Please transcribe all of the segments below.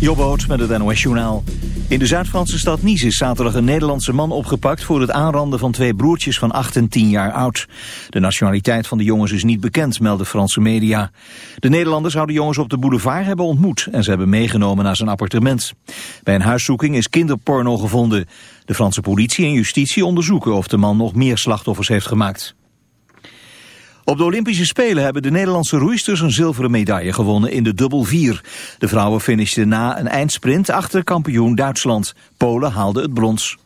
Jobboot met het NOS Journaal. In de Zuid-Franse stad Nice is zaterdag een Nederlandse man opgepakt... voor het aanranden van twee broertjes van 8 en 10 jaar oud. De nationaliteit van de jongens is niet bekend, melden Franse media. De Nederlanders zouden jongens op de boulevard hebben ontmoet... en ze hebben meegenomen naar zijn appartement. Bij een huiszoeking is kinderporno gevonden. De Franse politie en justitie onderzoeken of de man nog meer slachtoffers heeft gemaakt. Op de Olympische Spelen hebben de Nederlandse roeisters een zilveren medaille gewonnen in de dubbel vier. De vrouwen finishten na een eindsprint achter kampioen Duitsland. Polen haalde het brons.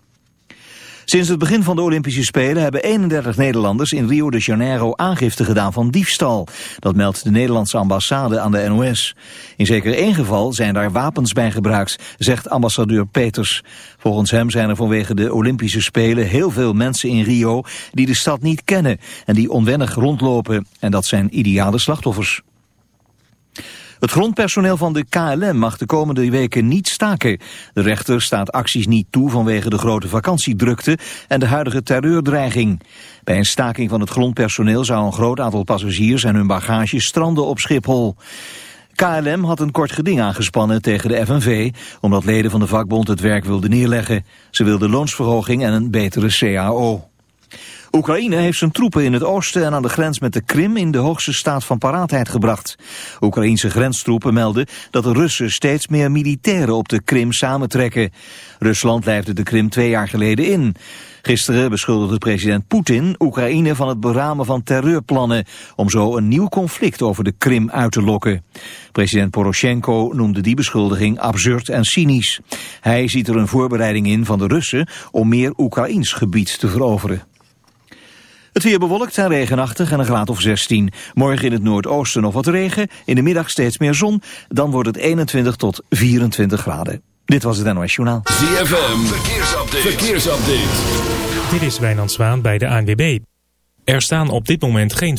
Sinds het begin van de Olympische Spelen hebben 31 Nederlanders in Rio de Janeiro aangifte gedaan van diefstal. Dat meldt de Nederlandse ambassade aan de NOS. In zeker één geval zijn daar wapens bij gebruikt, zegt ambassadeur Peters. Volgens hem zijn er vanwege de Olympische Spelen heel veel mensen in Rio die de stad niet kennen en die onwennig rondlopen. En dat zijn ideale slachtoffers. Het grondpersoneel van de KLM mag de komende weken niet staken. De rechter staat acties niet toe vanwege de grote vakantiedrukte en de huidige terreurdreiging. Bij een staking van het grondpersoneel zou een groot aantal passagiers en hun bagage stranden op Schiphol. KLM had een kort geding aangespannen tegen de FNV... omdat leden van de vakbond het werk wilden neerleggen. Ze wilden loonsverhoging en een betere CAO. Oekraïne heeft zijn troepen in het oosten en aan de grens met de Krim in de hoogste staat van paraatheid gebracht. Oekraïense grenstroepen melden dat de Russen steeds meer militairen op de Krim samentrekken. Rusland lijfde de Krim twee jaar geleden in. Gisteren beschuldigde president Poetin Oekraïne van het beramen van terreurplannen om zo een nieuw conflict over de Krim uit te lokken. President Poroshenko noemde die beschuldiging absurd en cynisch. Hij ziet er een voorbereiding in van de Russen om meer Oekraïns gebied te veroveren. Het weer bewolkt en regenachtig en een graad of 16. Morgen in het noordoosten nog wat regen, in de middag steeds meer zon. Dan wordt het 21 tot 24 graden. Dit was het NOS Journaal. ZFM, verkeersupdate. verkeersupdate. Dit is Wijnand Zwaan bij de ANWB. Er staan op dit moment geen...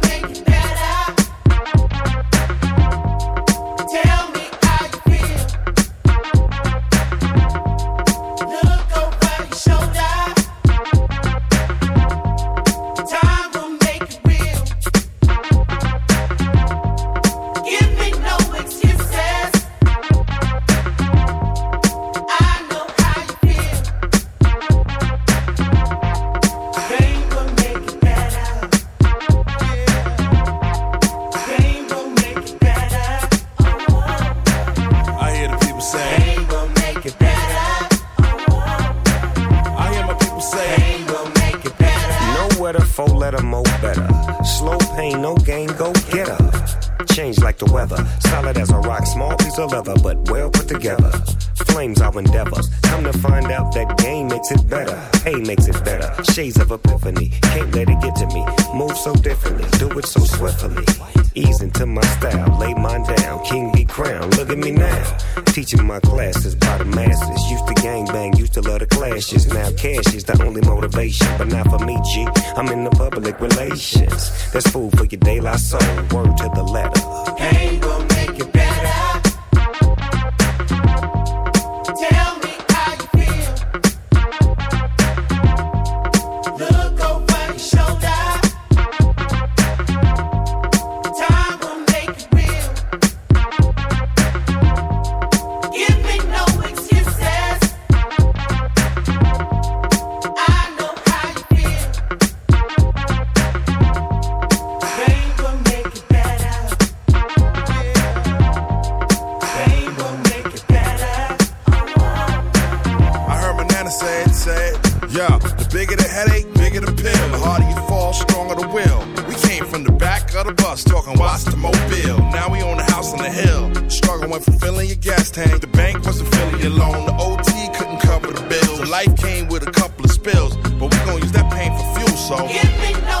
but not for me, G. I'm in the public relations. That's food for your daylight soul life came with a couple of spills, but we gon' use that pain for fuel, so. Give me no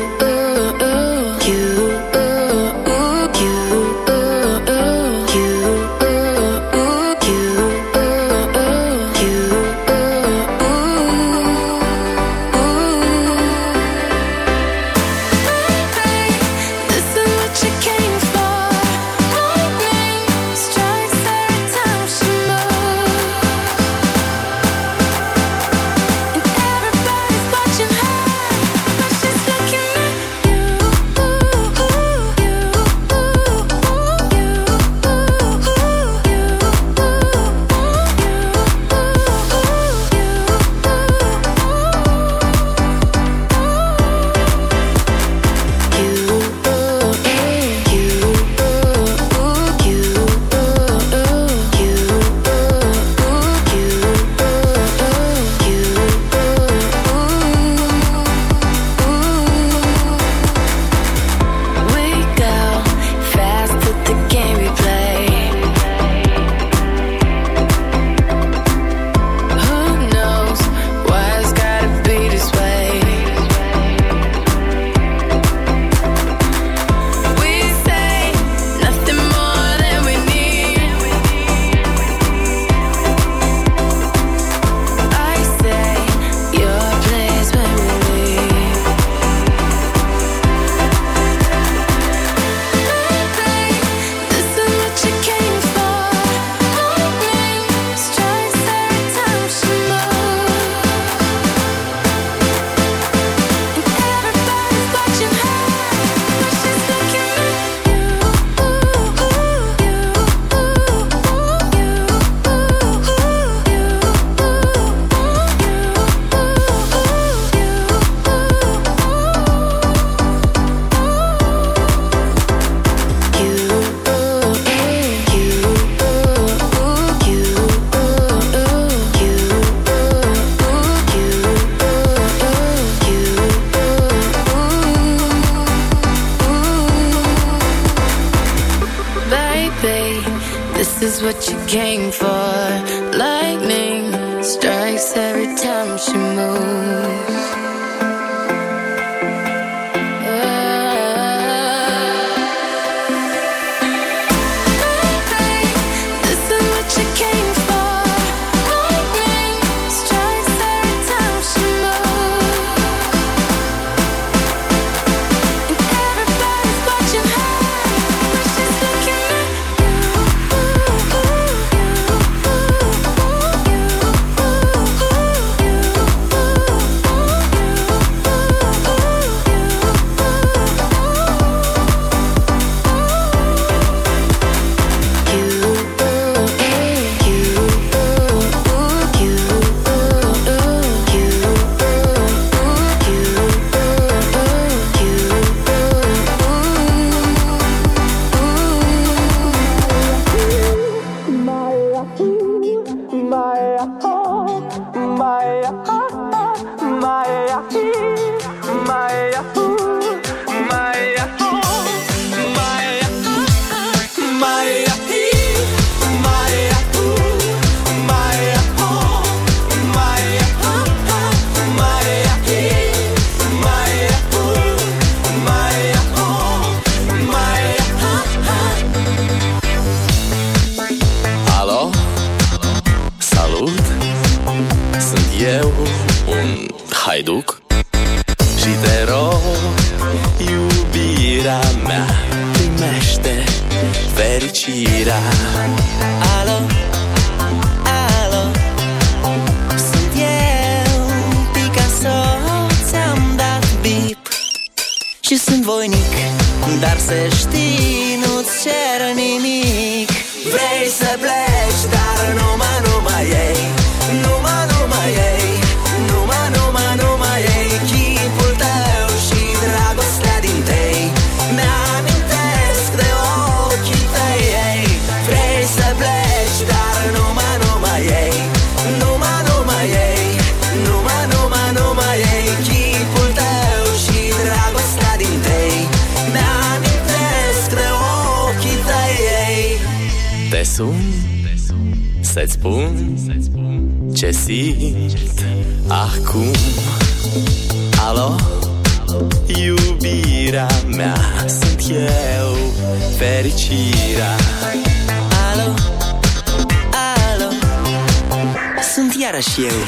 Chiar și eu.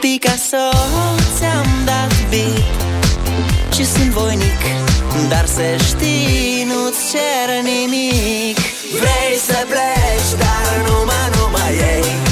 Picasso ți-am dat beat Și sunt voinic Dar să știi, nu-ți cer nimic. Vrei să pleci, dar numai, numai ei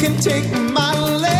can take my leg.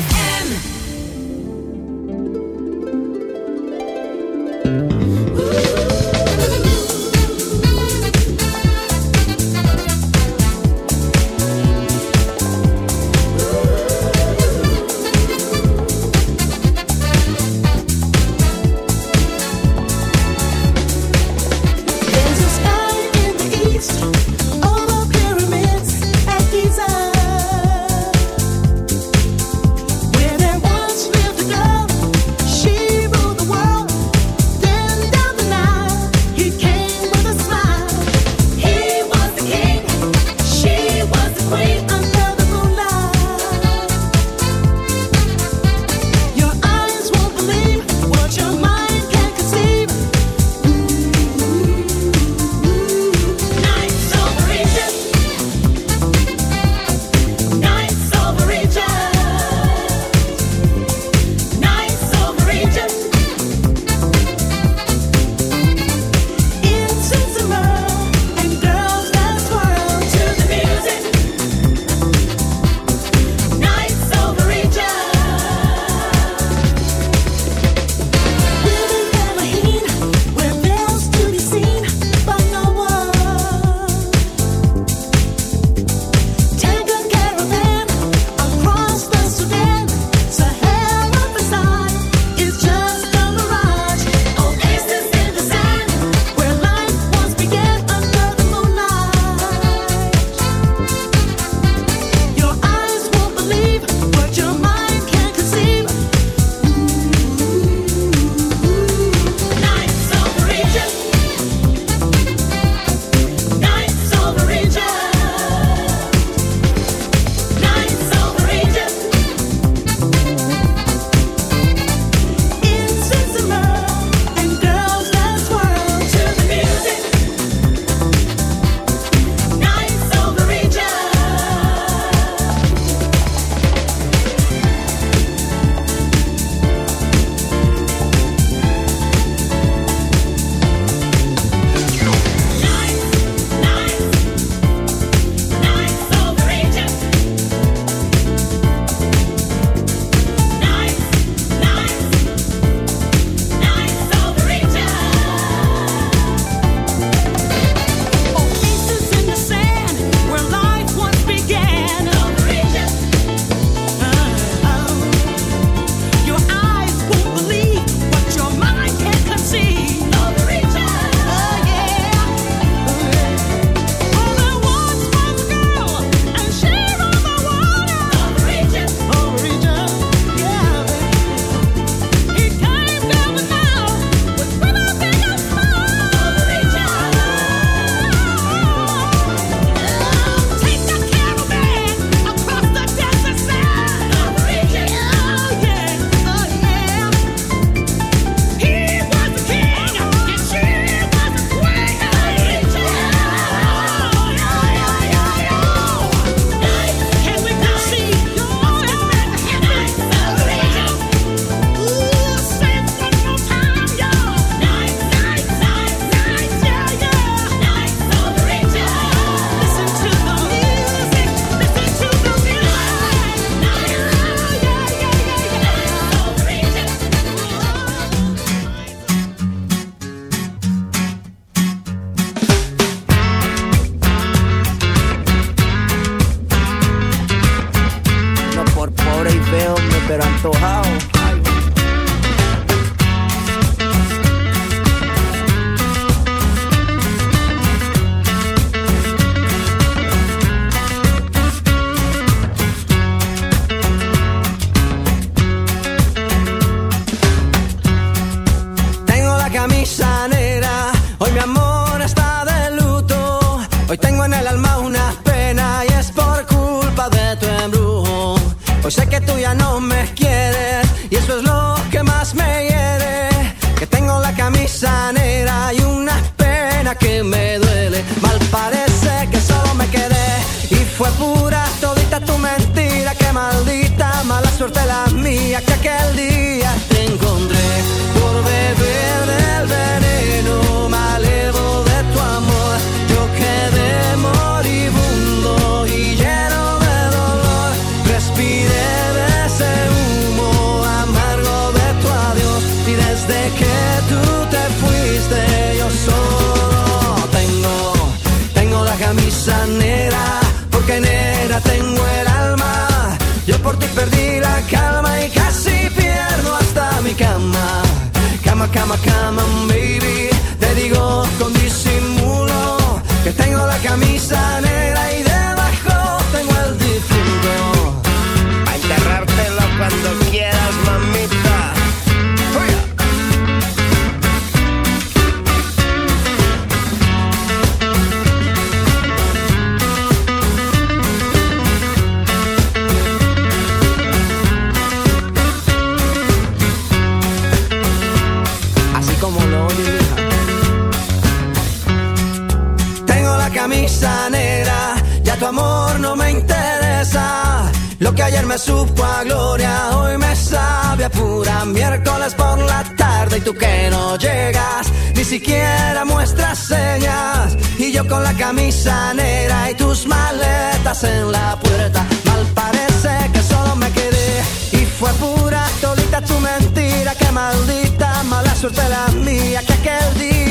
con la camisa negra y tus maletas en la puerta. Mal parece que solo me quedé y fue pura tolita tu mentira. Qué maldita mala suerte la mía que aquel día